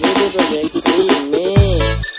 kangen janjimu biyen kowe seneng Mikiri tak anteni kek mulia nek kene aku ngenteni Coming by Baby. Project